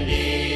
bine